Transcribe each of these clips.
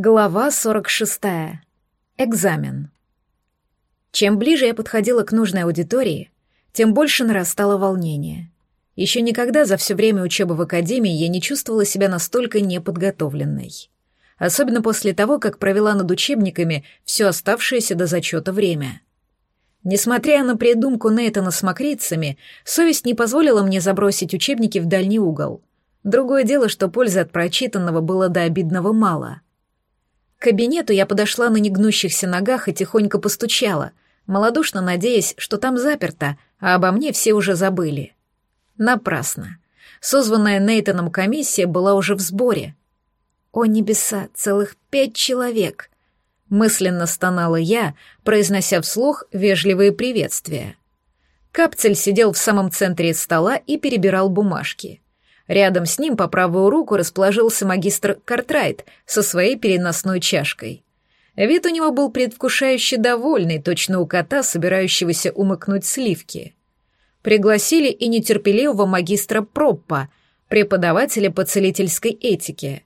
Глава 46. Экзамен. Чем ближе я подходила к нужной аудитории, тем больше нарастало волнение. Еще никогда за все время учебы в академии я не чувствовала себя настолько неподготовленной. Особенно после того, как провела над учебниками все оставшееся до зачета время. Несмотря на придумку Нейтана с мокрицами, совесть не позволила мне забросить учебники в дальний угол. Другое дело, что пользы от прочитанного было до обидного мало — к кабинету я подошла на негнущихся ногах и тихонько постучала, малодушно надеясь, что там заперто, а обо мне все уже забыли. Напрасно. Созванная Нейтаном комиссия была уже в сборе. «О небеса, целых пять человек!» Мысленно стонала я, произнося вслух вежливые приветствия. Капцель сидел в самом центре стола и перебирал бумажки — Рядом с ним по правую руку расположился магистр Картрайт со своей переносной чашкой. Вид у него был предвкушающе довольный, точно у кота, собирающегося умыкнуть сливки. Пригласили и нетерпеливого магистра Проппа, преподавателя по целительской этике.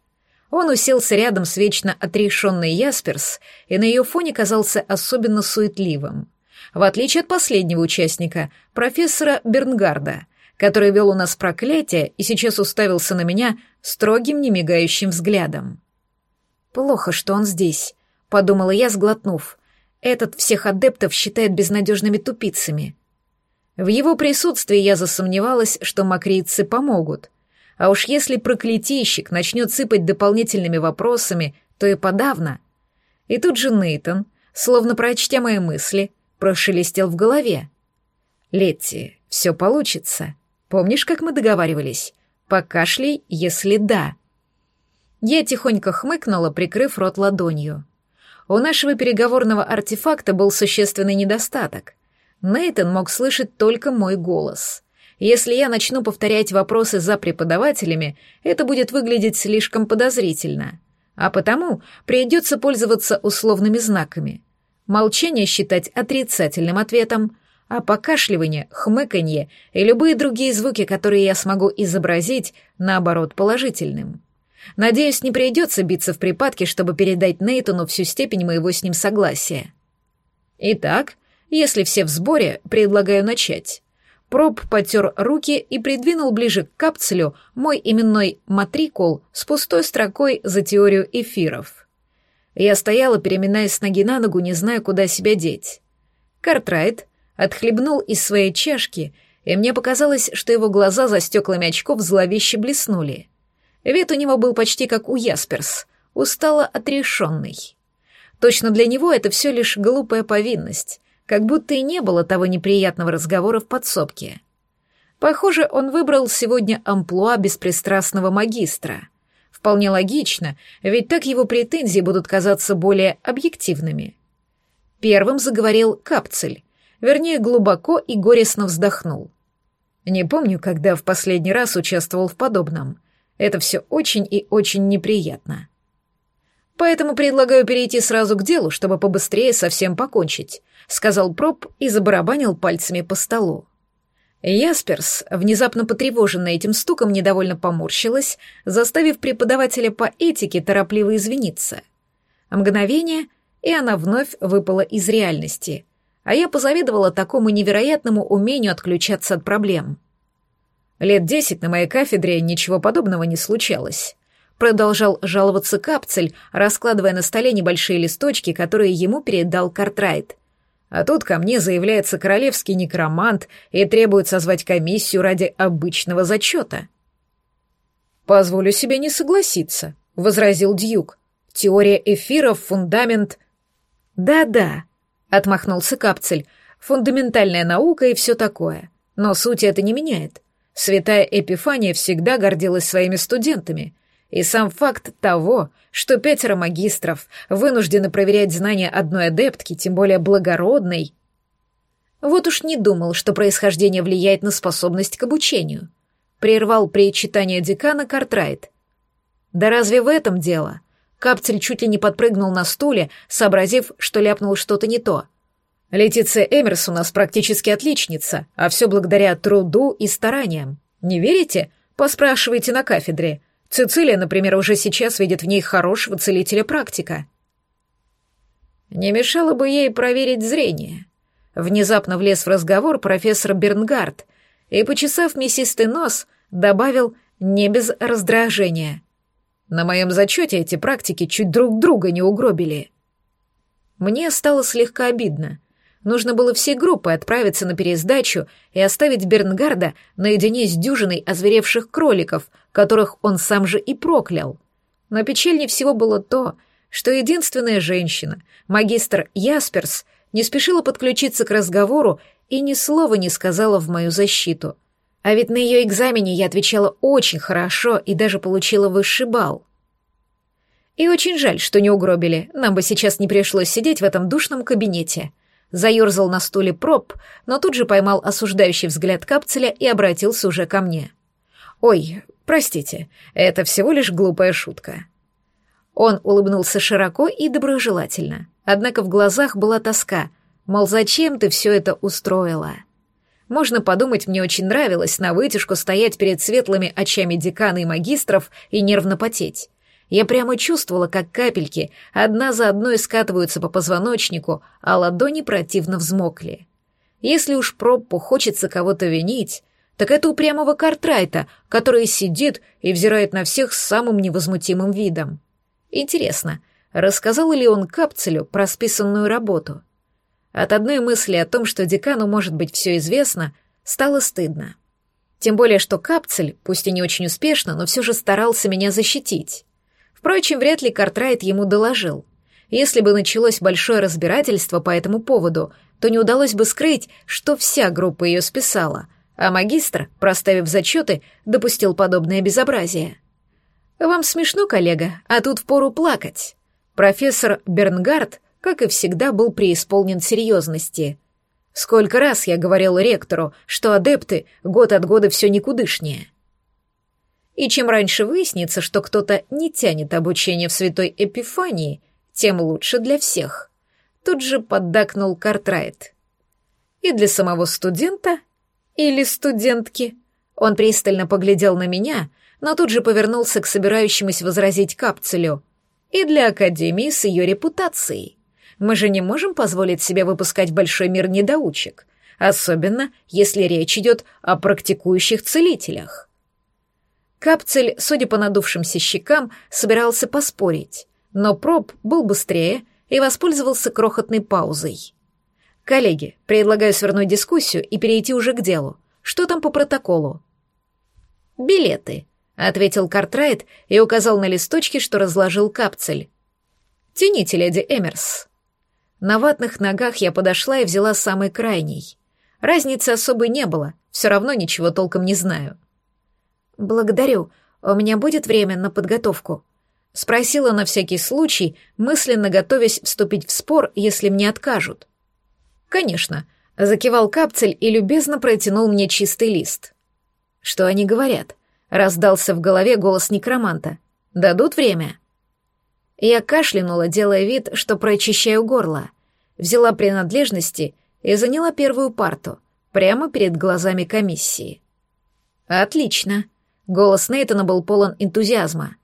Он уселся рядом с вечно отрешенной Ясперс и на ее фоне казался особенно суетливым. В отличие от последнего участника, профессора Бернгарда — который вел у нас проклятие и сейчас уставился на меня строгим, немигающим взглядом. «Плохо, что он здесь», — подумала я, сглотнув. «Этот всех адептов считает безнадежными тупицами». В его присутствии я засомневалась, что макрийцы помогут. А уж если проклятийщик начнет сыпать дополнительными вопросами, то и подавно. И тут же Нейтон, словно прочтя мои мысли, прошелестел в голове. «Летти, все получится. Помнишь, как мы договаривались? Покашляй, если да». Я тихонько хмыкнула, прикрыв рот ладонью. У нашего переговорного артефакта был существенный недостаток. Нейтон мог слышать только мой голос. Если я начну повторять вопросы за преподавателями, это будет выглядеть слишком подозрительно. А потому придется пользоваться условными знаками. Молчание считать отрицательным ответом, а покашливание, хмыканье и любые другие звуки, которые я смогу изобразить, наоборот, положительным. Надеюсь, не придется биться в припадке, чтобы передать Нейтону всю степень моего с ним согласия. Итак, если все в сборе, предлагаю начать. Проб потер руки и придвинул ближе к капсулю мой именной матрикул с пустой строкой за теорию эфиров. Я стояла, переминаясь с ноги на ногу, не зная, куда себя деть. Картрайт отхлебнул из своей чашки, и мне показалось, что его глаза за стеклами очков зловеще блеснули. Вид у него был почти как у Ясперс, устало отрешенный. Точно для него это все лишь глупая повинность, как будто и не было того неприятного разговора в подсобке. Похоже, он выбрал сегодня амплуа беспристрастного магистра. Вполне логично, ведь так его претензии будут казаться более объективными. Первым заговорил Капцель, вернее, глубоко и горестно вздохнул. Не помню, когда в последний раз участвовал в подобном. Это все очень и очень неприятно. Поэтому предлагаю перейти сразу к делу, чтобы побыстрее совсем покончить, сказал Проб и забарабанил пальцами по столу. Ясперс, внезапно потревоженная этим стуком, недовольно поморщилась, заставив преподавателя по этике торопливо извиниться. Мгновение, и она вновь выпала из реальности — а я позавидовала такому невероятному умению отключаться от проблем. Лет десять на моей кафедре ничего подобного не случалось. Продолжал жаловаться Капцель, раскладывая на столе небольшие листочки, которые ему передал Картрайт. А тут ко мне заявляется королевский некромант и требует созвать комиссию ради обычного зачета. «Позволю себе не согласиться», — возразил Дьюк. «Теория эфиров, фундамент...» «Да-да», Отмахнулся Капцель. Фундаментальная наука и все такое. Но суть это не меняет. Святая Эпифания всегда гордилась своими студентами. И сам факт того, что пятеро магистров вынуждены проверять знания одной адептки, тем более благородной... Вот уж не думал, что происхождение влияет на способность к обучению. Прервал причитание декана Картрайт. Да разве в этом дело? Капцель чуть ли не подпрыгнул на стуле, сообразив, что ляпнул что-то не то. Летиция Эмерс у нас практически отличница, а все благодаря труду и стараниям. Не верите? Поспрашивайте на кафедре. Цицилия, например, уже сейчас видит в ней хорошего целителя-практика. Не мешало бы ей проверить зрение. Внезапно влез в разговор профессор Бернгард и, почесав мясистый нос, добавил не без раздражения. На моем зачете эти практики чуть друг друга не угробили. Мне стало слегка обидно. Нужно было всей группой отправиться на пересдачу и оставить Бернгарда наедине с дюжиной озверевших кроликов, которых он сам же и проклял. Но печальнее всего было то, что единственная женщина, магистр Ясперс, не спешила подключиться к разговору и ни слова не сказала в мою защиту. А ведь на ее экзамене я отвечала очень хорошо и даже получила высший балл. И очень жаль, что не угробили, нам бы сейчас не пришлось сидеть в этом душном кабинете. Заерзал на стуле проб, но тут же поймал осуждающий взгляд капцеля и обратился уже ко мне. «Ой, простите, это всего лишь глупая шутка». Он улыбнулся широко и доброжелательно, однако в глазах была тоска, мол, зачем ты все это устроила? Можно подумать, мне очень нравилось на вытяжку стоять перед светлыми очами декана и магистров и нервно потеть. Я прямо чувствовала, как капельки одна за одной скатываются по позвоночнику, а ладони противно взмокли. Если уж Проппу хочется кого-то винить, так это упрямого Картрайта, который сидит и взирает на всех с самым невозмутимым видом. Интересно, рассказал ли он Капцелю про списанную работу? От одной мысли о том, что декану может быть все известно, стало стыдно. Тем более, что Капцель, пусть и не очень успешно, но все же старался меня защитить. Впрочем, вряд ли Картрайт ему доложил. Если бы началось большое разбирательство по этому поводу, то не удалось бы скрыть, что вся группа ее списала, а магистр, проставив зачеты, допустил подобное безобразие. Вам смешно, коллега, а тут впору плакать. Профессор Бернгард, как и всегда, был преисполнен серьезности. Сколько раз я говорил ректору, что адепты год от года все никудышнее. И чем раньше выяснится, что кто-то не тянет обучение в святой Эпифании, тем лучше для всех. Тут же поддакнул Картрайт. И для самого студента или студентки. Он пристально поглядел на меня — но тут же повернулся к собирающемуся возразить капцелю. И для Академии с ее репутацией. Мы же не можем позволить себе выпускать большой мир недоучек, особенно если речь идет о практикующих целителях. Капцель, судя по надувшимся щекам, собирался поспорить, но проб был быстрее и воспользовался крохотной паузой. «Коллеги, предлагаю свернуть дискуссию и перейти уже к делу. Что там по протоколу?» «Билеты», — ответил Картрайт и указал на листочки, что разложил капцель. «Тяните, леди Эмерс». На ватных ногах я подошла и взяла самый крайний. Разницы особой не было, все равно ничего толком не знаю. «Благодарю. У меня будет время на подготовку?» — спросила на всякий случай, мысленно готовясь вступить в спор, если мне откажут. «Конечно», — закивал капцель и любезно протянул мне чистый лист. «Что они говорят?» Раздался в голове голос некроманта. «Дадут время?» Я кашлянула, делая вид, что прочищаю горло. Взяла принадлежности и заняла первую парту, прямо перед глазами комиссии. «Отлично!» Голос Нейтана был полон энтузиазма.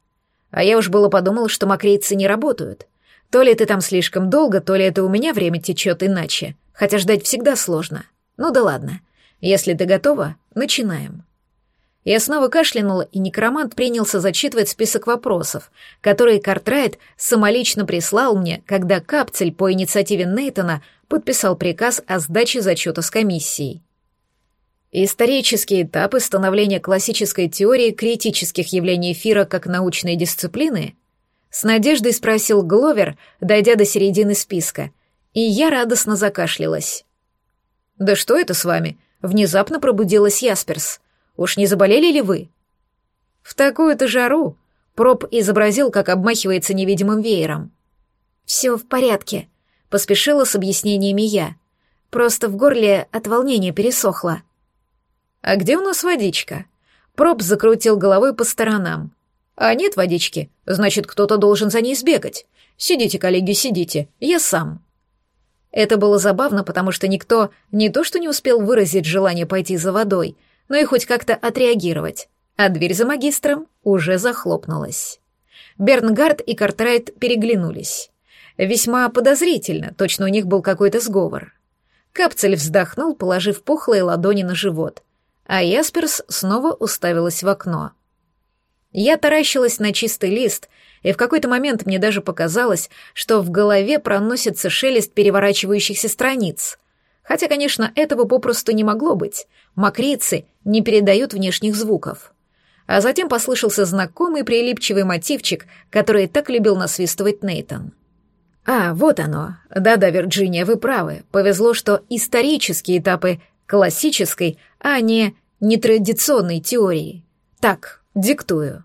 А я уж было подумал, что макрейцы не работают. То ли ты там слишком долго, то ли это у меня время течет иначе, хотя ждать всегда сложно. Ну да ладно. Если ты готова, начинаем. Я снова кашлянула, и некромант принялся зачитывать список вопросов, которые Картрайт самолично прислал мне, когда Капцель по инициативе Нейтона подписал приказ о сдаче зачета с комиссией. Исторические этапы становления классической теории критических явлений эфира как научной дисциплины с надеждой спросил Гловер, дойдя до середины списка, и я радостно закашлялась. «Да что это с вами?» — внезапно пробудилась Ясперс — Уж не заболели ли вы?» «В такую-то жару!» Проб изобразил, как обмахивается невидимым веером. «Все в порядке», — поспешила с объяснениями я. «Просто в горле от волнения пересохло». «А где у нас водичка?» Проб закрутил головой по сторонам. «А нет водички, значит, кто-то должен за ней сбегать. Сидите, коллеги, сидите, я сам». Это было забавно, потому что никто не то что не успел выразить желание пойти за водой, но и хоть как-то отреагировать. а дверь за магистром уже захлопнулась. Бернгард и Картрайт переглянулись. Весьма подозрительно, точно у них был какой-то сговор. Капцель вздохнул, положив пухлые ладони на живот, а Ясперс снова уставилась в окно. Я таращилась на чистый лист, и в какой-то момент мне даже показалось, что в голове проносится шелест переворачивающихся страниц. Хотя, конечно, этого попросту не могло быть. Макрицы не передают внешних звуков. А затем послышался знакомый прилипчивый мотивчик, который так любил насвистывать Нейтон. А, вот оно. Да-да, Вирджиния, вы правы. Повезло, что исторические этапы классической, а не нетрадиционной теории. Так, диктую.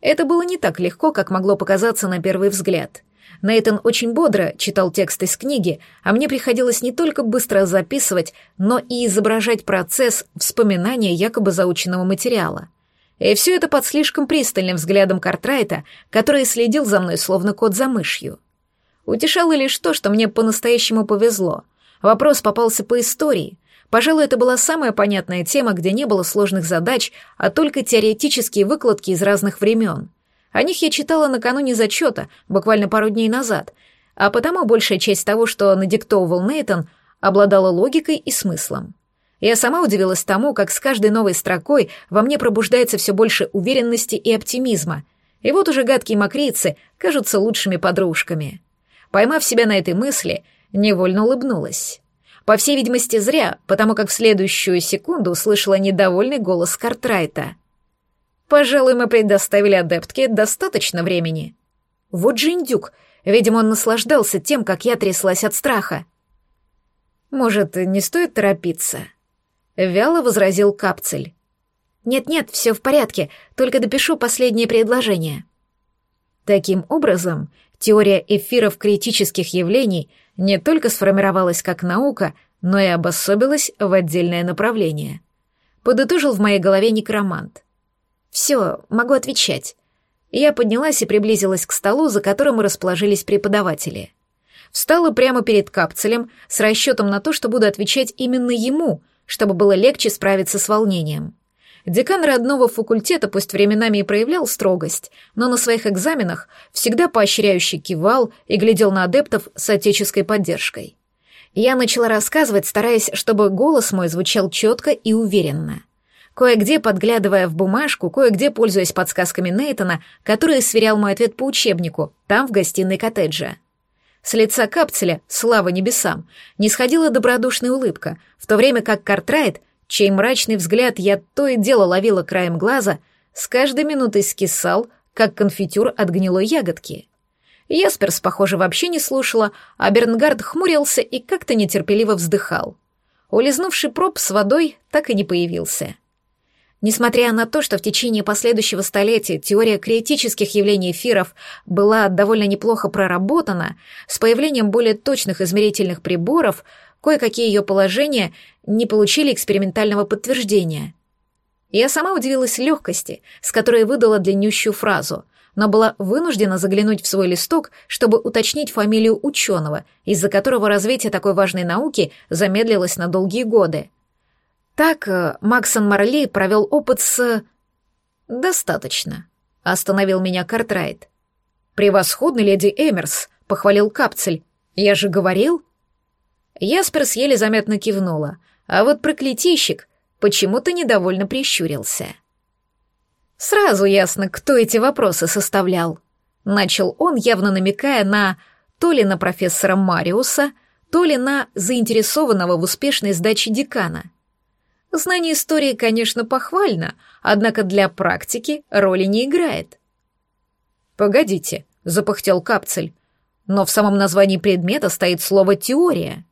Это было не так легко, как могло показаться на первый взгляд. Нейтан очень бодро читал текст из книги, а мне приходилось не только быстро записывать, но и изображать процесс вспоминания якобы заученного материала. И все это под слишком пристальным взглядом Картрайта, который следил за мной словно кот за мышью. Утешало лишь то, что мне по-настоящему повезло. Вопрос попался по истории. Пожалуй, это была самая понятная тема, где не было сложных задач, а только теоретические выкладки из разных времен. О них я читала накануне зачета, буквально пару дней назад, а потому большая часть того, что надиктовывал Нейтон, обладала логикой и смыслом. Я сама удивилась тому, как с каждой новой строкой во мне пробуждается все больше уверенности и оптимизма. И вот уже гадкие мокрицы кажутся лучшими подружками. Поймав себя на этой мысли, невольно улыбнулась. По всей видимости, зря, потому как в следующую секунду услышала недовольный голос Картрайта. «Пожалуй, мы предоставили адептке достаточно времени». Вот же индюк, видимо, он наслаждался тем, как я тряслась от страха. «Может, не стоит торопиться?» Вяло возразил Капцель. «Нет-нет, все в порядке, только допишу последнее предложение». Таким образом, Теория эфиров критических явлений не только сформировалась как наука, но и обособилась в отдельное направление. Подытожил в моей голове некромант. «Все, могу отвечать». Я поднялась и приблизилась к столу, за которым расположились преподаватели. Встала прямо перед капцелем с расчетом на то, что буду отвечать именно ему, чтобы было легче справиться с волнением. Декан родного факультета пусть временами и проявлял строгость, но на своих экзаменах всегда поощряюще кивал и глядел на адептов с отеческой поддержкой. Я начала рассказывать, стараясь, чтобы голос мой звучал четко и уверенно. Кое-где подглядывая в бумажку, кое-где пользуясь подсказками Нейтона, который сверял мой ответ по учебнику, там, в гостиной коттеджа. С лица капцеля, слава небесам, не сходила добродушная улыбка, в то время как Картрайт чей мрачный взгляд я то и дело ловила краем глаза, с каждой минутой скисал, как конфитюр от гнилой ягодки. Ясперс, похоже, вообще не слушала, а Бернгард хмурился и как-то нетерпеливо вздыхал. Улизнувший проб с водой так и не появился. Несмотря на то, что в течение последующего столетия теория критических явлений эфиров была довольно неплохо проработана, с появлением более точных измерительных приборов — Кое-какие ее положения не получили экспериментального подтверждения. Я сама удивилась легкости, с которой выдала длиннющую фразу, но была вынуждена заглянуть в свой листок, чтобы уточнить фамилию ученого, из-за которого развитие такой важной науки замедлилось на долгие годы. Так э, Максон Марли провел опыт с... «Достаточно», — остановил меня Картрайт. «Превосходный леди Эмерс», — похвалил Капцель. «Я же говорил...» Ясперс еле заметно кивнула, а вот проклятийщик почему-то недовольно прищурился. Сразу ясно, кто эти вопросы составлял. Начал он, явно намекая на то ли на профессора Мариуса, то ли на заинтересованного в успешной сдаче декана. Знание истории, конечно, похвально, однако для практики роли не играет. «Погодите», — запыхтел Капцель, «но в самом названии предмета стоит слово «теория».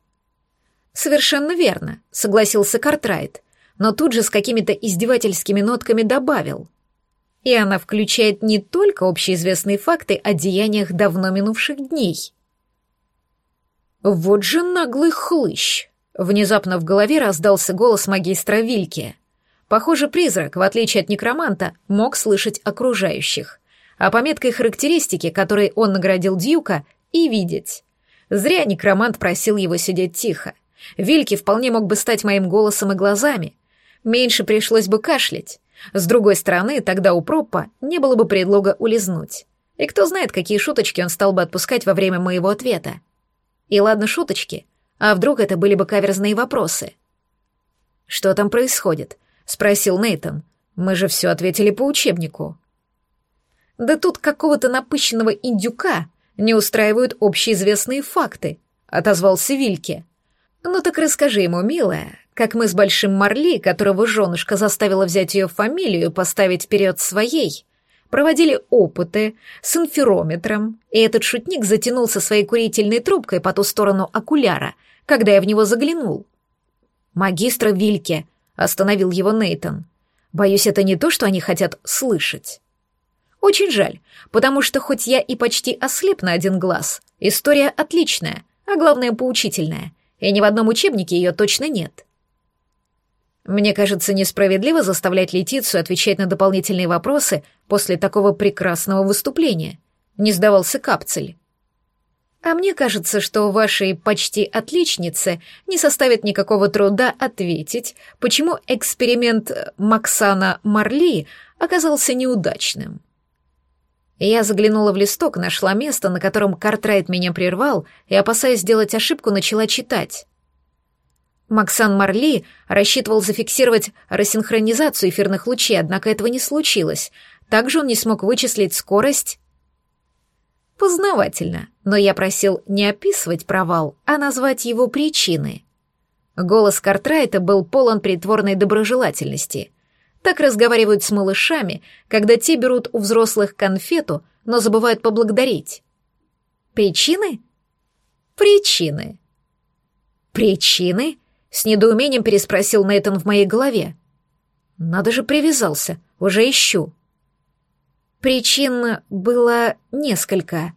«Совершенно верно», — согласился Картрайт, но тут же с какими-то издевательскими нотками добавил. И она включает не только общеизвестные факты о деяниях давно минувших дней. «Вот же наглый хлыщ!» Внезапно в голове раздался голос магистра Вильки. Похоже, призрак, в отличие от некроманта, мог слышать окружающих, а по меткой характеристики, которой он наградил Дьюка, и видеть. Зря некромант просил его сидеть тихо. Вильки вполне мог бы стать моим голосом и глазами. Меньше пришлось бы кашлять. С другой стороны, тогда у Проппа не было бы предлога улизнуть. И кто знает, какие шуточки он стал бы отпускать во время моего ответа. И ладно шуточки, а вдруг это были бы каверзные вопросы? «Что там происходит?» — спросил Нейтон. «Мы же все ответили по учебнику». «Да тут какого-то напыщенного индюка не устраивают общеизвестные факты», — отозвался Вильке. «Ну так расскажи ему, милая, как мы с Большим Марли, которого женушка заставила взять ее фамилию поставить вперед своей, проводили опыты с инферометром, и этот шутник затянулся своей курительной трубкой по ту сторону окуляра, когда я в него заглянул. «Магистра Вильке», — остановил его Нейтон. «Боюсь, это не то, что они хотят слышать». «Очень жаль, потому что хоть я и почти ослеп на один глаз, история отличная, а главное, поучительная, и ни в одном учебнике ее точно нет». Мне кажется несправедливо заставлять Летицию отвечать на дополнительные вопросы после такого прекрасного выступления. Не сдавался Капцель. А мне кажется, что вашей почти отличнице не составит никакого труда ответить, почему эксперимент Максана Марли оказался неудачным. Я заглянула в листок, нашла место, на котором Картрайт меня прервал, и, опасаясь сделать ошибку, начала читать. Максан Марли рассчитывал зафиксировать рассинхронизацию эфирных лучей, однако этого не случилось. Также он не смог вычислить скорость... Познавательно, но я просил не описывать провал, а назвать его причины. Голос Картрайта был полон притворной доброжелательности. Так разговаривают с малышами, когда те берут у взрослых конфету, но забывают поблагодарить. Причины? Причины. Причины? С недоумением переспросил Нейтан в моей голове. Надо же привязался, уже ищу. Причин было несколько.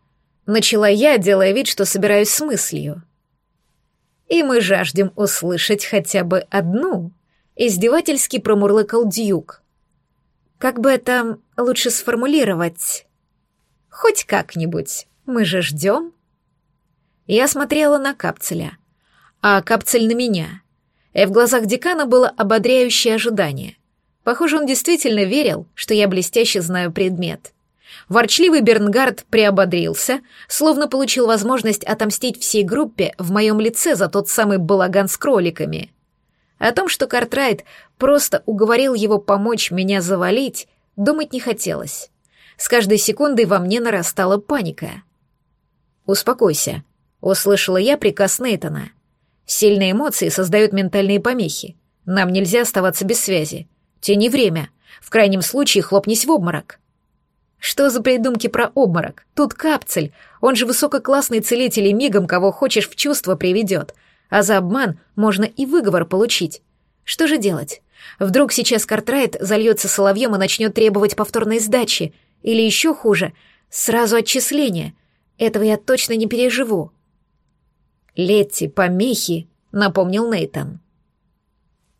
Начала я, делая вид, что собираюсь с мыслью. И мы жаждем услышать хотя бы одну, издевательски промурлыкал Дьюк. Как бы это лучше сформулировать? Хоть как-нибудь, мы же ждем. Я смотрела на капцеля а капцель на меня. И в глазах декана было ободряющее ожидание. Похоже, он действительно верил, что я блестяще знаю предмет. Ворчливый Бернгард приободрился, словно получил возможность отомстить всей группе в моем лице за тот самый балаган с кроликами. О том, что Картрайт просто уговорил его помочь меня завалить, думать не хотелось. С каждой секундой во мне нарастала паника. «Успокойся», — услышала я приказ Нейтона. Сильные эмоции создают ментальные помехи. Нам нельзя оставаться без связи. Тяни время. В крайнем случае хлопнись в обморок. Что за придумки про обморок? Тут капцель. Он же высококлассный целитель и мигом кого хочешь в чувство приведет. А за обман можно и выговор получить. Что же делать? Вдруг сейчас Картрайт зальется соловьем и начнет требовать повторной сдачи? Или еще хуже, сразу отчисления? Этого я точно не переживу. Летти, помехи, напомнил Нейтан.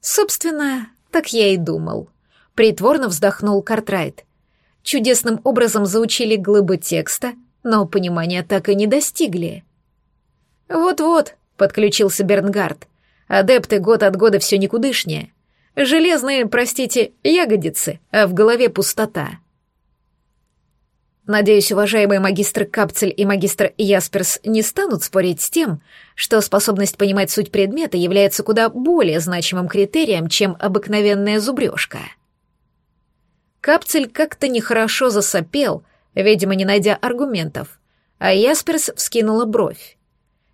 Собственно, так я и думал. Притворно вздохнул Картрайт. Чудесным образом заучили глыбы текста, но понимания так и не достигли. Вот-вот, подключился Бернгард. Адепты год от года все никудышнее. Железные, простите, ягодицы, а в голове пустота. Надеюсь, уважаемые магистр Капцель и магистр Ясперс не станут спорить с тем, что способность понимать суть предмета является куда более значимым критерием, чем обыкновенная зубрежка. Капцель как-то нехорошо засопел, видимо, не найдя аргументов, а Ясперс вскинула бровь.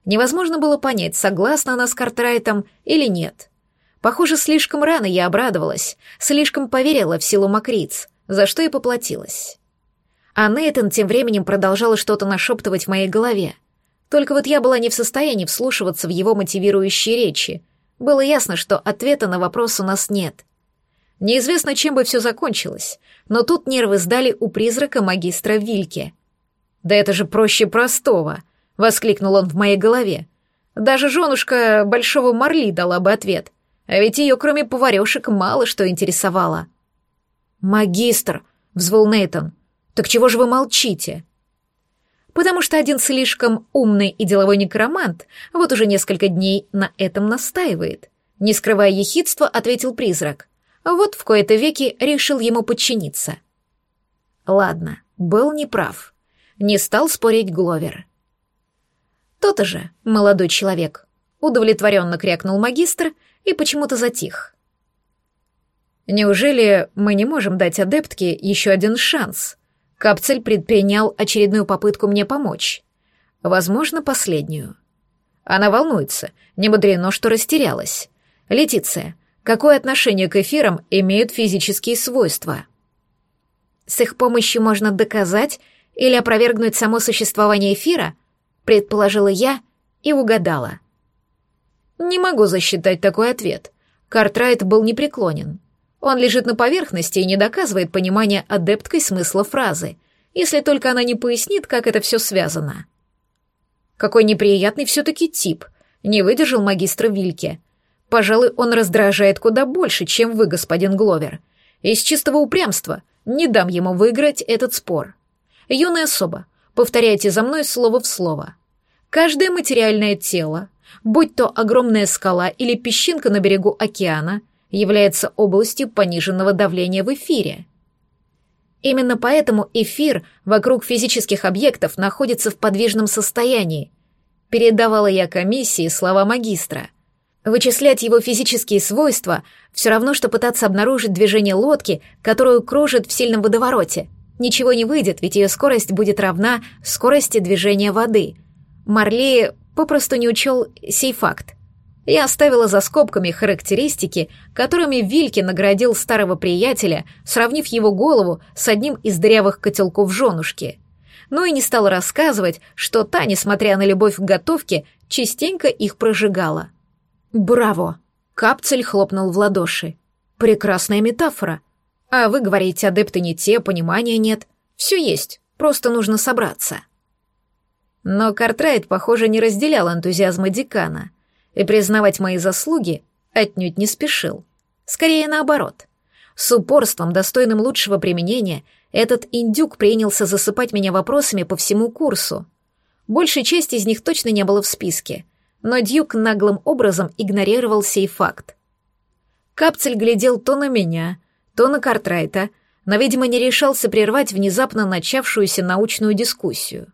Невозможно было понять, согласна она с Картрайтом или нет. Похоже, слишком рано я обрадовалась, слишком поверила в силу Макриц, за что и поплатилась. А Нейтан тем временем продолжал что-то нашептывать в моей голове. Только вот я была не в состоянии вслушиваться в его мотивирующие речи. Было ясно, что ответа на вопрос у нас нет. Неизвестно, чем бы все закончилось, но тут нервы сдали у призрака магистра Вильке. «Да это же проще простого!» — воскликнул он в моей голове. «Даже женушка Большого Марли дала бы ответ, а ведь ее, кроме поварешек, мало что интересовало». «Магистр!» — взвыл Нейтон. Так чего же вы молчите? Потому что один слишком умный и деловой некромант вот уже несколько дней на этом настаивает. Не скрывая ехидства, ответил призрак. Вот в кои-то веки решил ему подчиниться. Ладно, был неправ. Не стал спорить Гловер. То-то же, молодой человек. Удовлетворенно крякнул магистр и почему-то затих. Неужели мы не можем дать адептке еще один шанс? Капцель предпринял очередную попытку мне помочь. Возможно, последнюю. Она волнуется, не мудрено, что растерялась. Летиция, какое отношение к эфирам имеют физические свойства? С их помощью можно доказать или опровергнуть само существование эфира, предположила я и угадала. Не могу засчитать такой ответ. Картрайт был непреклонен. Он лежит на поверхности и не доказывает понимания адепткой смысла фразы, если только она не пояснит, как это все связано. Какой неприятный все-таки тип, не выдержал магистра Вильке. Пожалуй, он раздражает куда больше, чем вы, господин Гловер. Из чистого упрямства не дам ему выиграть этот спор. Юная особа, повторяйте за мной слово в слово. Каждое материальное тело, будь то огромная скала или песчинка на берегу океана — является областью пониженного давления в эфире. Именно поэтому эфир вокруг физических объектов находится в подвижном состоянии. Передавала я комиссии слова магистра. Вычислять его физические свойства все равно, что пытаться обнаружить движение лодки, которую кружит в сильном водовороте. Ничего не выйдет, ведь ее скорость будет равна скорости движения воды. Марли попросту не учел сей факт. Я оставила за скобками характеристики, которыми Вильки наградил старого приятеля, сравнив его голову с одним из дырявых котелков женушки. Ну и не стала рассказывать, что та, несмотря на любовь к готовке, частенько их прожигала. «Браво!» — Капцель хлопнул в ладоши. «Прекрасная метафора. А вы говорите, адепты не те, понимания нет. Все есть, просто нужно собраться». Но Картрайт, похоже, не разделял энтузиазма декана — и признавать мои заслуги отнюдь не спешил. Скорее наоборот. С упорством, достойным лучшего применения, этот индюк принялся засыпать меня вопросами по всему курсу. Большей части из них точно не было в списке, но Дьюк наглым образом игнорировал сей факт. Капцель глядел то на меня, то на Картрайта, но, видимо, не решался прервать внезапно начавшуюся научную дискуссию.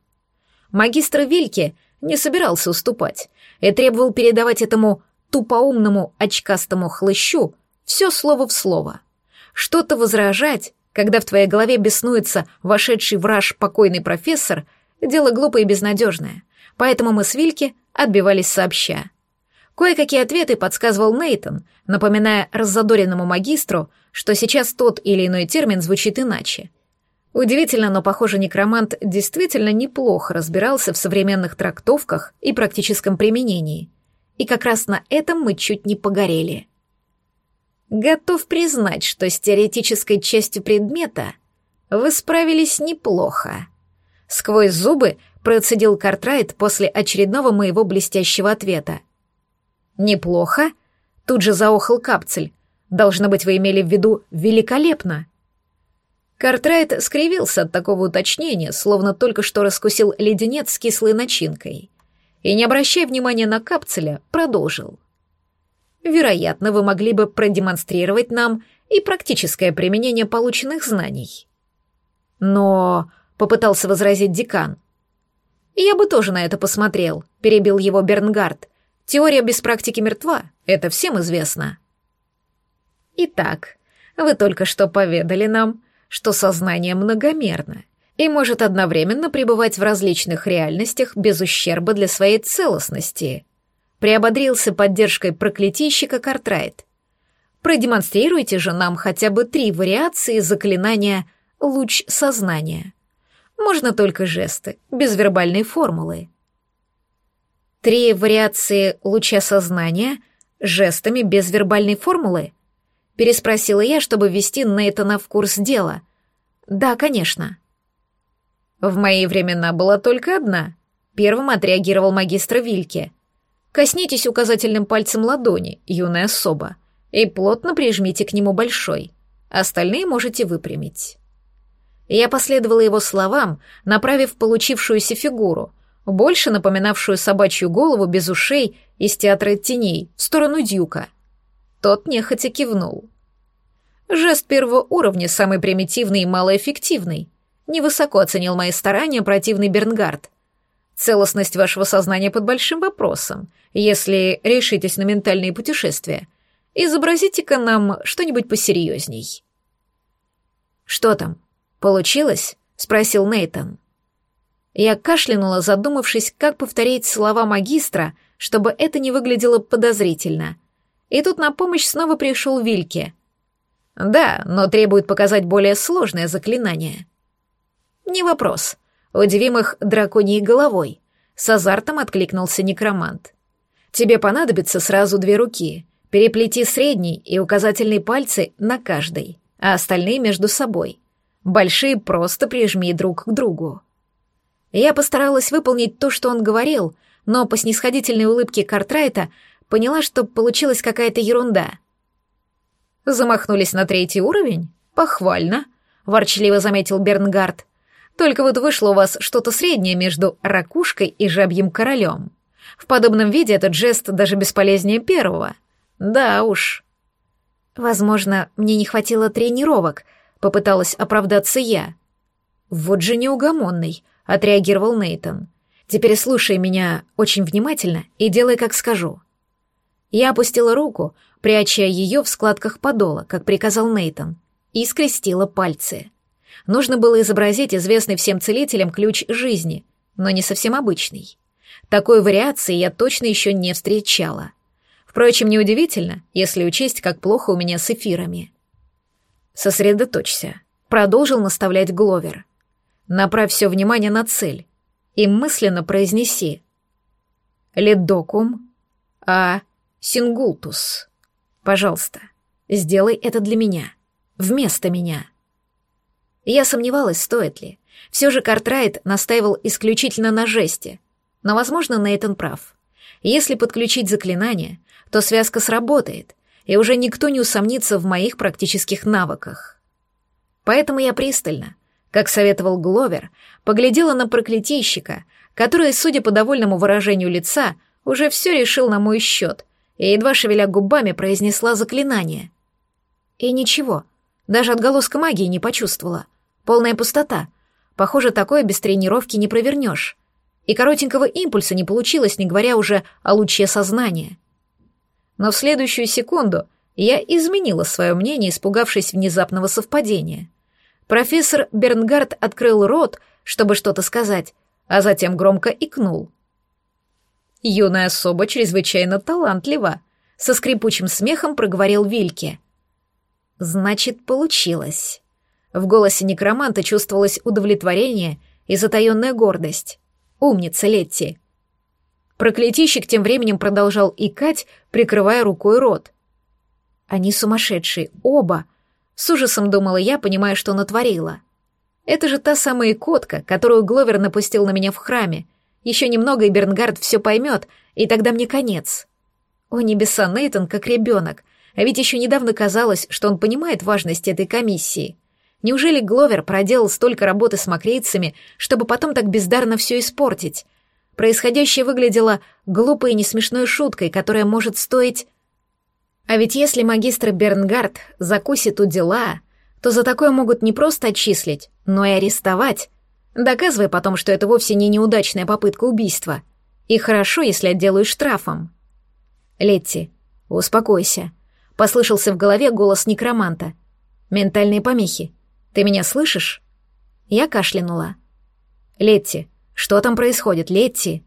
Магистр Вильке не собирался уступать и требовал передавать этому тупоумному очкастому хлыщу все слово в слово. Что-то возражать, когда в твоей голове беснуется вошедший враж покойный профессор, дело глупое и безнадежное, поэтому мы с Вильки отбивались сообща. Кое-какие ответы подсказывал Нейтон, напоминая раззадоренному магистру, что сейчас тот или иной термин звучит иначе — Удивительно, но, похоже, некромант действительно неплохо разбирался в современных трактовках и практическом применении. И как раз на этом мы чуть не погорели. Готов признать, что с теоретической частью предмета вы справились неплохо. Сквозь зубы процедил Картрайт после очередного моего блестящего ответа. «Неплохо?» — тут же заохал Капцель. «Должно быть, вы имели в виду великолепно». Картрайт скривился от такого уточнения, словно только что раскусил леденец с кислой начинкой. И, не обращая внимания на капцеля, продолжил. «Вероятно, вы могли бы продемонстрировать нам и практическое применение полученных знаний». «Но...» — попытался возразить декан. «Я бы тоже на это посмотрел», — перебил его Бернгард. «Теория без практики мертва, это всем известно». «Итак, вы только что поведали нам, что сознание многомерно и может одновременно пребывать в различных реальностях без ущерба для своей целостности. Приободрился поддержкой проклятийщика Картрайт. Продемонстрируйте же нам хотя бы три вариации заклинания «Луч сознания». Можно только жесты, без вербальной формулы. Три вариации луча сознания жестами без вербальной формулы — Переспросила я, чтобы ввести Нейтана в курс дела. «Да, конечно». «В мои времена была только одна», — первым отреагировал магистр Вильке. «Коснитесь указательным пальцем ладони, юная особа, и плотно прижмите к нему большой. Остальные можете выпрямить». Я последовала его словам, направив получившуюся фигуру, больше напоминавшую собачью голову без ушей из театра теней, в сторону Дюка. Тот нехотя кивнул. Жест первого уровня самый примитивный и малоэффективный. Невысоко оценил мои старания противный Бернгард. Целостность вашего сознания под большим вопросом, если решитесь на ментальные путешествия. Изобразите-ка нам что-нибудь посерьезней. Что там? Получилось? спросил Нейтон. Я кашлянула, задумавшись, как повторить слова магистра, чтобы это не выглядело подозрительно. И тут на помощь снова пришел Вильке. Да, но требует показать более сложное заклинание. Не вопрос. Удивим их драконьей головой. С азартом откликнулся некромант. Тебе понадобится сразу две руки. Переплети средний и указательный пальцы на каждой, а остальные между собой. Большие просто прижми друг к другу. Я постаралась выполнить то, что он говорил, но по снисходительной улыбке Картрайта поняла, что получилась какая-то ерунда. Замахнулись на третий уровень? Похвально, ворчливо заметил Бернгард. Только вот вышло у вас что-то среднее между ракушкой и жабьим королем. В подобном виде этот жест даже бесполезнее первого. Да уж. Возможно, мне не хватило тренировок, попыталась оправдаться я. Вот же неугомонный, отреагировал Нейтон. Теперь слушай меня очень внимательно и делай, как скажу. Я опустила руку, пряча ее в складках подола, как приказал Нейтон, и скрестила пальцы. Нужно было изобразить известный всем целителям ключ жизни, но не совсем обычный. Такой вариации я точно еще не встречала. Впрочем, неудивительно, если учесть, как плохо у меня с эфирами. «Сосредоточься», — продолжил наставлять Гловер. «Направь все внимание на цель и мысленно произнеси. Ледокум а сингултус. Пожалуйста, сделай это для меня, вместо меня». Я сомневалась, стоит ли. Все же Картрайт настаивал исключительно на жесте. Но, возможно, Нейтан прав. Если подключить заклинание, то связка сработает, и уже никто не усомнится в моих практических навыках. Поэтому я пристально, как советовал Гловер, поглядела на проклятийщика, который, судя по довольному выражению лица, уже все решил на мой счет, и, едва шевеля губами, произнесла заклинание. И ничего, даже отголоска магии не почувствовала. Полная пустота. Похоже, такое без тренировки не провернешь. И коротенького импульса не получилось, не говоря уже о луче сознания. Но в следующую секунду я изменила свое мнение, испугавшись внезапного совпадения. Профессор Бернгард открыл рот, чтобы что-то сказать, а затем громко икнул. «Юная особа чрезвычайно талантлива», — со скрипучим смехом проговорил Вильке. «Значит, получилось». В голосе некроманта чувствовалось удовлетворение и затаённая гордость. «Умница, Летти!» Проклятийщик тем временем продолжал икать, прикрывая рукой рот. «Они сумасшедшие, оба!» С ужасом думала я, понимая, что натворила. «Это же та самая икотка, которую Гловер напустил на меня в храме. Еще немного, и Бернгард все поймет, и тогда мне конец». О небеса, Нейтон как ребенок, а ведь еще недавно казалось, что он понимает важность этой комиссии. Неужели Гловер проделал столько работы с макрейцами, чтобы потом так бездарно все испортить? Происходящее выглядело глупой и несмешной шуткой, которая может стоить... А ведь если магистр Бернгард закусит у дела, то за такое могут не просто отчислить, но и арестовать, доказывая потом, что это вовсе не неудачная попытка убийства. И хорошо, если отделаю штрафом. «Летти, успокойся», — послышался в голове голос некроманта. «Ментальные помехи. Ты меня слышишь?» Я кашлянула. «Летти, что там происходит, Летти?»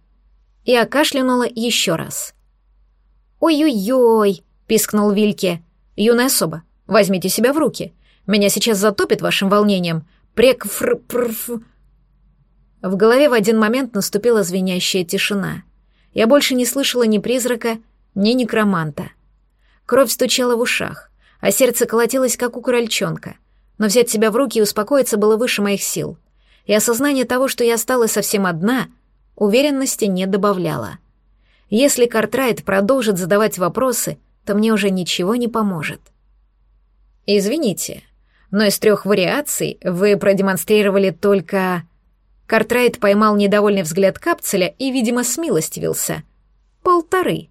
Я кашлянула еще раз. «Ой-ой-ой!» — пискнул Вильке. «Юная особа, возьмите себя в руки. Меня сейчас затопит вашим волнением. Прек фр пр В голове в один момент наступила звенящая тишина. Я больше не слышала ни призрака, ни некроманта. Кровь стучала в ушах, а сердце колотилось, как у крольчонка — но взять себя в руки и успокоиться было выше моих сил. И осознание того, что я осталась совсем одна, уверенности не добавляло. Если Картрайт продолжит задавать вопросы, то мне уже ничего не поможет. «Извините, но из трех вариаций вы продемонстрировали только...» Картрайт поймал недовольный взгляд капцеля и, видимо, смилостивился. «Полторы».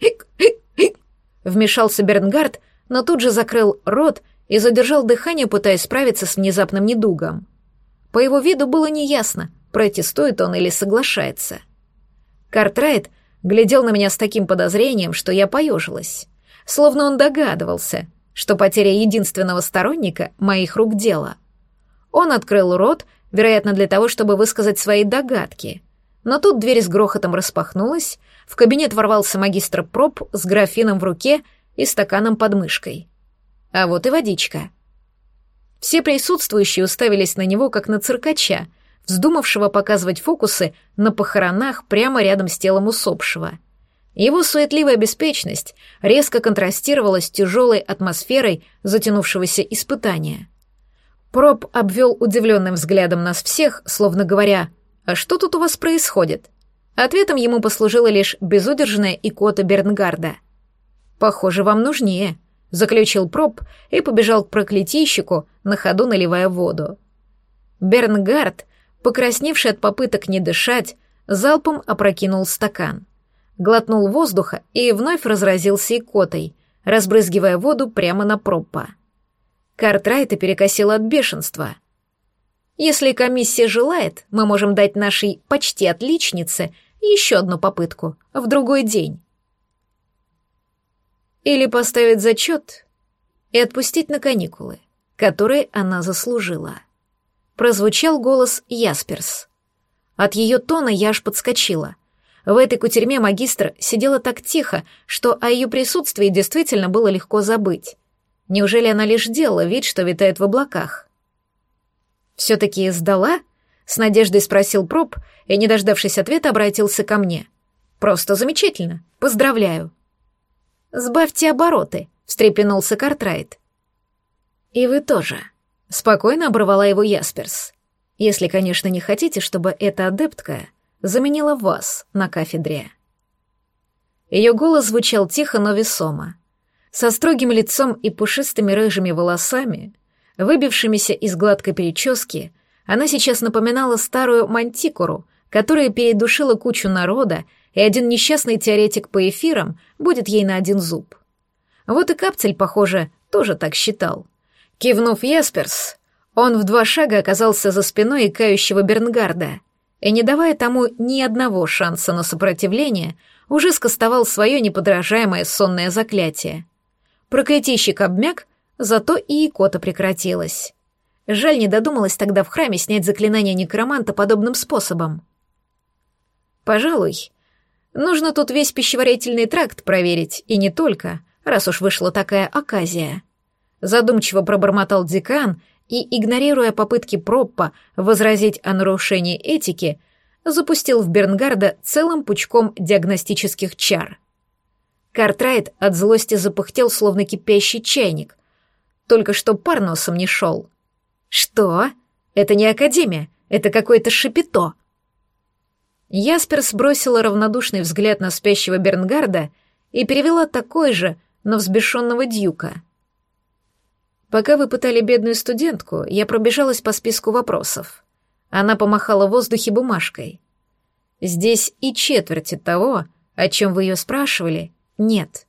«Хик-хик-хик!» Вмешался Бернгард, но тут же закрыл рот и задержал дыхание, пытаясь справиться с внезапным недугом. По его виду было неясно, протестует он или соглашается. Картрайт глядел на меня с таким подозрением, что я поежилась, словно он догадывался, что потеря единственного сторонника моих рук дело. Он открыл рот, вероятно, для того, чтобы высказать свои догадки. Но тут дверь с грохотом распахнулась, в кабинет ворвался магистр проб с графином в руке и стаканом под мышкой. А вот и водичка. Все присутствующие уставились на него, как на циркача, вздумавшего показывать фокусы на похоронах прямо рядом с телом усопшего. Его суетливая беспечность резко контрастировала с тяжелой атмосферой затянувшегося испытания. Проб обвел удивленным взглядом нас всех, словно говоря, «А что тут у вас происходит?» Ответом ему послужила лишь безудержная икота Бернгарда. «Похоже, вам нужнее», — заключил Проб и побежал к проклятийщику, на ходу наливая воду. Бернгард покрасневший от попыток не дышать, залпом опрокинул стакан. Глотнул воздуха и вновь разразился икотой, разбрызгивая воду прямо на проппа. Картрайта перекосила от бешенства. «Если комиссия желает, мы можем дать нашей почти отличнице еще одну попытку, в другой день». Или поставить зачет и отпустить на каникулы, которые она заслужила прозвучал голос Ясперс. От ее тона я аж подскочила. В этой кутерьме магистр сидела так тихо, что о ее присутствии действительно было легко забыть. Неужели она лишь делала вид, что витает в облаках? «Все-таки сдала?» — с надеждой спросил Проб и, не дождавшись ответа, обратился ко мне. «Просто замечательно. Поздравляю». «Сбавьте обороты», — встрепенулся Картрайт. «И вы тоже», Спокойно оборвала его Ясперс. Если, конечно, не хотите, чтобы эта адептка заменила вас на кафедре. Ее голос звучал тихо, но весомо. Со строгим лицом и пушистыми рыжими волосами, выбившимися из гладкой прически, она сейчас напоминала старую мантикору, которая передушила кучу народа, и один несчастный теоретик по эфирам будет ей на один зуб. Вот и Капцель, похоже, тоже так считал — Кивнув Ясперс, он в два шага оказался за спиной икающего Бернгарда и, не давая тому ни одного шанса на сопротивление, уже скостовал свое неподражаемое сонное заклятие. Проклятийщик обмяк, зато и икота прекратилась. Жаль, не додумалась тогда в храме снять заклинание некроманта подобным способом. Пожалуй, нужно тут весь пищеварительный тракт проверить, и не только, раз уж вышла такая оказия задумчиво пробормотал декан и, игнорируя попытки Проппа возразить о нарушении этики, запустил в Бернгарда целым пучком диагностических чар. Картрайт от злости запыхтел, словно кипящий чайник. Только что пар носом не шел. «Что? Это не Академия, это какое-то шипито!» Яспер сбросила равнодушный взгляд на спящего Бернгарда и перевела такой же на взбешенного Дьюка. Пока вы пытали бедную студентку, я пробежалась по списку вопросов. Она помахала в воздухе бумажкой. Здесь и четверти того, о чем вы ее спрашивали, нет.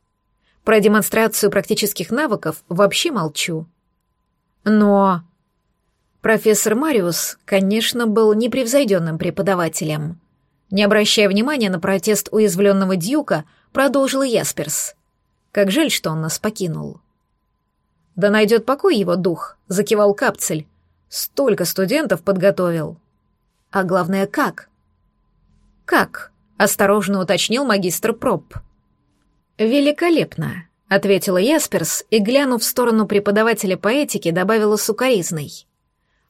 Про демонстрацию практических навыков вообще молчу. Но... Профессор Мариус, конечно, был непревзойденным преподавателем. Не обращая внимания на протест уязвленного Дьюка, продолжила Ясперс. Как жаль, что он нас покинул. Да найдет покой его дух, закивал капцель. Столько студентов подготовил. А главное, как? Как? Осторожно уточнил магистр Проб. Великолепно, ответила Ясперс и, глянув в сторону преподавателя по этике, добавила сукаризной.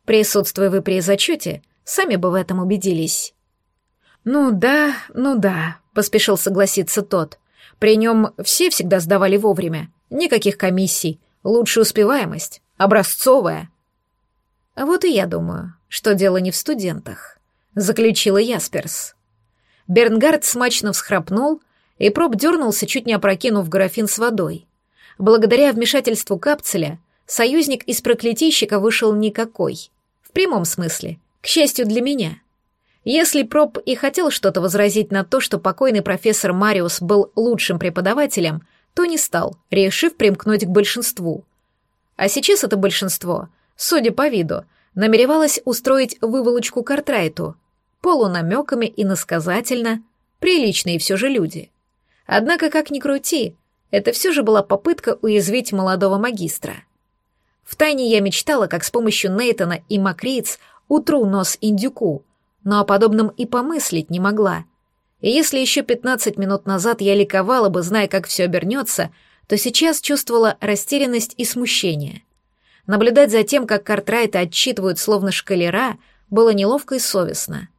Присутствуя вы при зачете, сами бы в этом убедились. Ну да, ну да, поспешил согласиться тот. При нем все всегда сдавали вовремя, никаких комиссий, Лучшая успеваемость, образцовая. Вот и я думаю, что дело не в студентах, заключила Ясперс. Бернгард смачно всхрапнул, и проб дернулся, чуть не опрокинув графин с водой. Благодаря вмешательству капцеля союзник из проклятийщика вышел никакой. В прямом смысле, к счастью для меня. Если Проб и хотел что-то возразить на то, что покойный профессор Мариус был лучшим преподавателем, то не стал, решив примкнуть к большинству. А сейчас это большинство, судя по виду, намеревалось устроить выволочку Картрайту, полунамеками и насказательно, приличные все же люди. Однако, как ни крути, это все же была попытка уязвить молодого магистра. Втайне я мечтала, как с помощью Нейтона и Макриц утру нос индюку, но о подобном и помыслить не могла. И если еще 15 минут назад я ликовала бы, зная, как все обернется, то сейчас чувствовала растерянность и смущение. Наблюдать за тем, как Картрайта отчитывают словно шкалера, было неловко и совестно.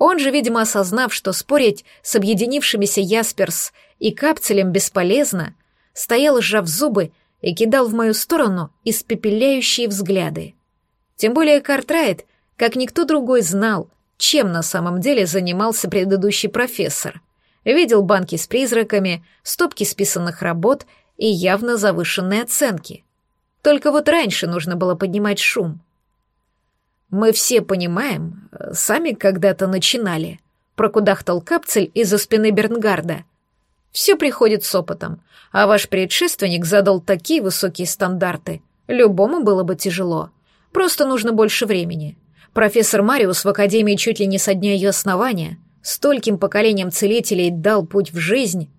Он же, видимо, осознав, что спорить с объединившимися Ясперс и Капцелем бесполезно, стоял, сжав зубы, и кидал в мою сторону испепеляющие взгляды. Тем более Картрайт, как никто другой, знал, чем на самом деле занимался предыдущий профессор. Видел банки с призраками, стопки списанных работ и явно завышенные оценки. Только вот раньше нужно было поднимать шум. Мы все понимаем, сами когда-то начинали, прокудахтал капцель из-за спины Бернгарда. Все приходит с опытом, а ваш предшественник задал такие высокие стандарты. Любому было бы тяжело. Просто нужно больше времени. Профессор Мариус в Академии чуть ли не со дня ее основания стольким поколениям целителей дал путь в жизнь.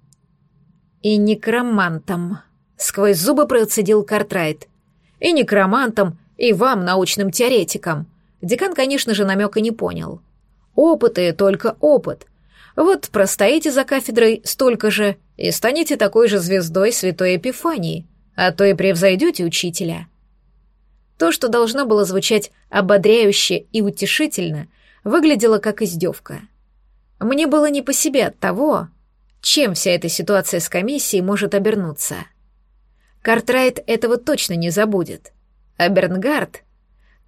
И некромантам. Сквозь зубы процедил Картрайт. И некромантам, и вам, научным теоретикам. Декан, конечно же, намека не понял. Опыт и только опыт. Вот простоите за кафедрой столько же и станете такой же звездой святой Эпифании, а то и превзойдете учителя. То, что должно было звучать ободряюще и утешительно, выглядело как издевка. Мне было не по себе от того, чем вся эта ситуация с комиссией может обернуться. Картрайт этого точно не забудет. А Бернгард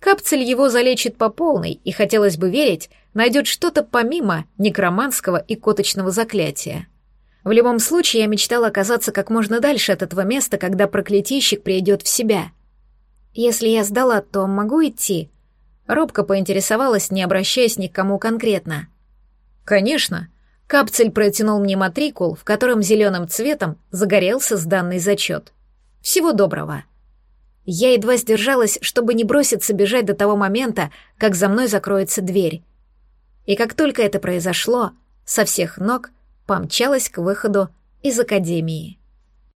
Капцель его залечит по полной, и хотелось бы верить, найдет что-то помимо некроманского и коточного заклятия. В любом случае, я мечтала оказаться как можно дальше от этого места, когда проклятийщик придет в себя. Если я сдала, то могу идти? Робко поинтересовалась, не обращаясь ни к кому конкретно. Конечно. Капцель протянул мне матрикул, в котором зеленым цветом загорелся сданный зачет. Всего доброго. Я едва сдержалась, чтобы не броситься бежать до того момента, как за мной закроется дверь. И как только это произошло, со всех ног помчалась к выходу из академии.